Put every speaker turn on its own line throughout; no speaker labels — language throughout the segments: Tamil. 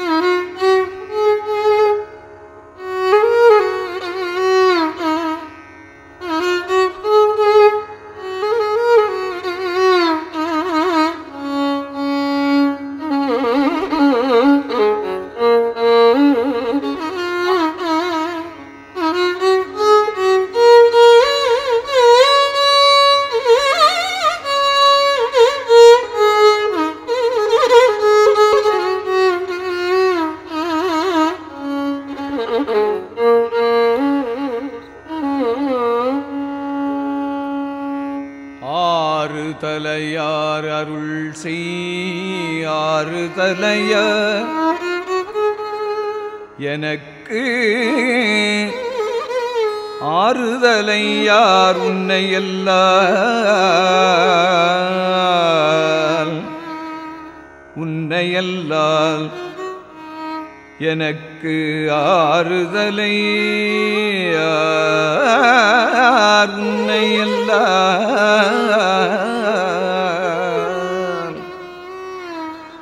Mm-hmm. தலையார் அருள் செய்யாறு தலைய எனக்கு ஆறுதலை யார் உன்னை எல்லால் உன்னையல்லால் எனக்கு ஆறுதலை யார்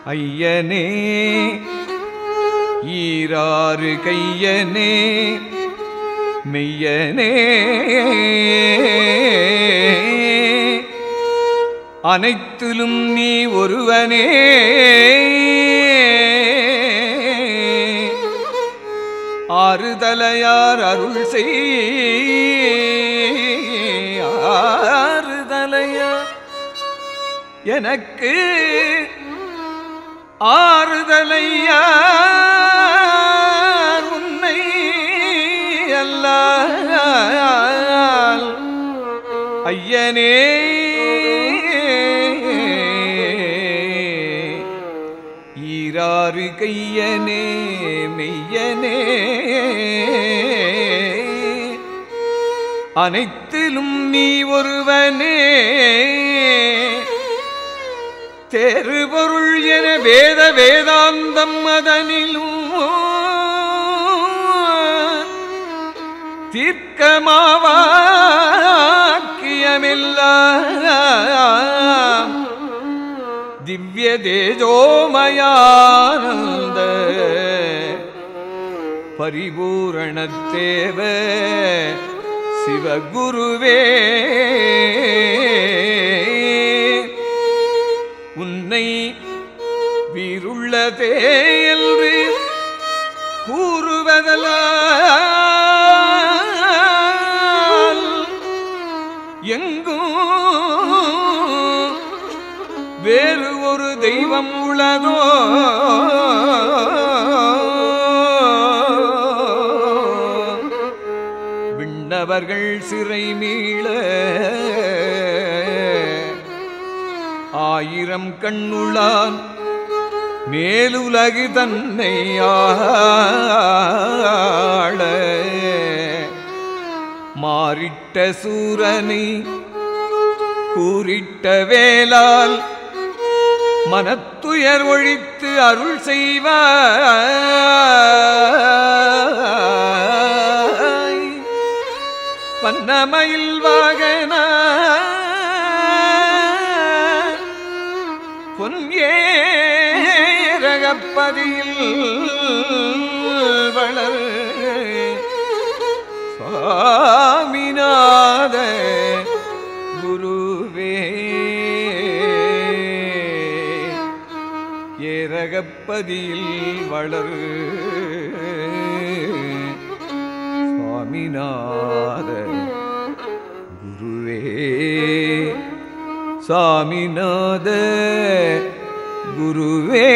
ஐயனே ஈராறு கையனே மெய்யனே. அனைத்திலும் நீ ஒருவனே. ஆறுதலையார் அருள் செய் ஆறுதலையார் எனக்கு ஆறுதலையா உன்னை அல்லால் ஐயனே. ஈராறு கையனே மெய்யனே. அனைத்திலும் நீ ஒருவனே. தெருபொருள் என வேத வேதாந்தம் அதனிலும் தீர்க்கமாவாக்கியமில்லாம் திவ்ய தேஜோமயானந்த பரிபூரணத்தேவ சிவகுருவே. வீருள்ளதே என்று கூறுவதலால் எங்கும் வேறு ஒரு தெய்வம் உளதோ விண்ணவர்கள் சிறை மீள ஆயிரம் கண்ணுளான் மேலுலகு தன்னை ஆள மாறிட்ட சூரனை கூறிட்ட வேளால் மனத்துயர் ஒழித்து அருள் செய்வார் பிறப்பதில் வளர். சுவாமிநாத குருவே. ஏரகப்பதியில் வளர். சுவாமிநாத குருவே. சாமிநாத குருவே.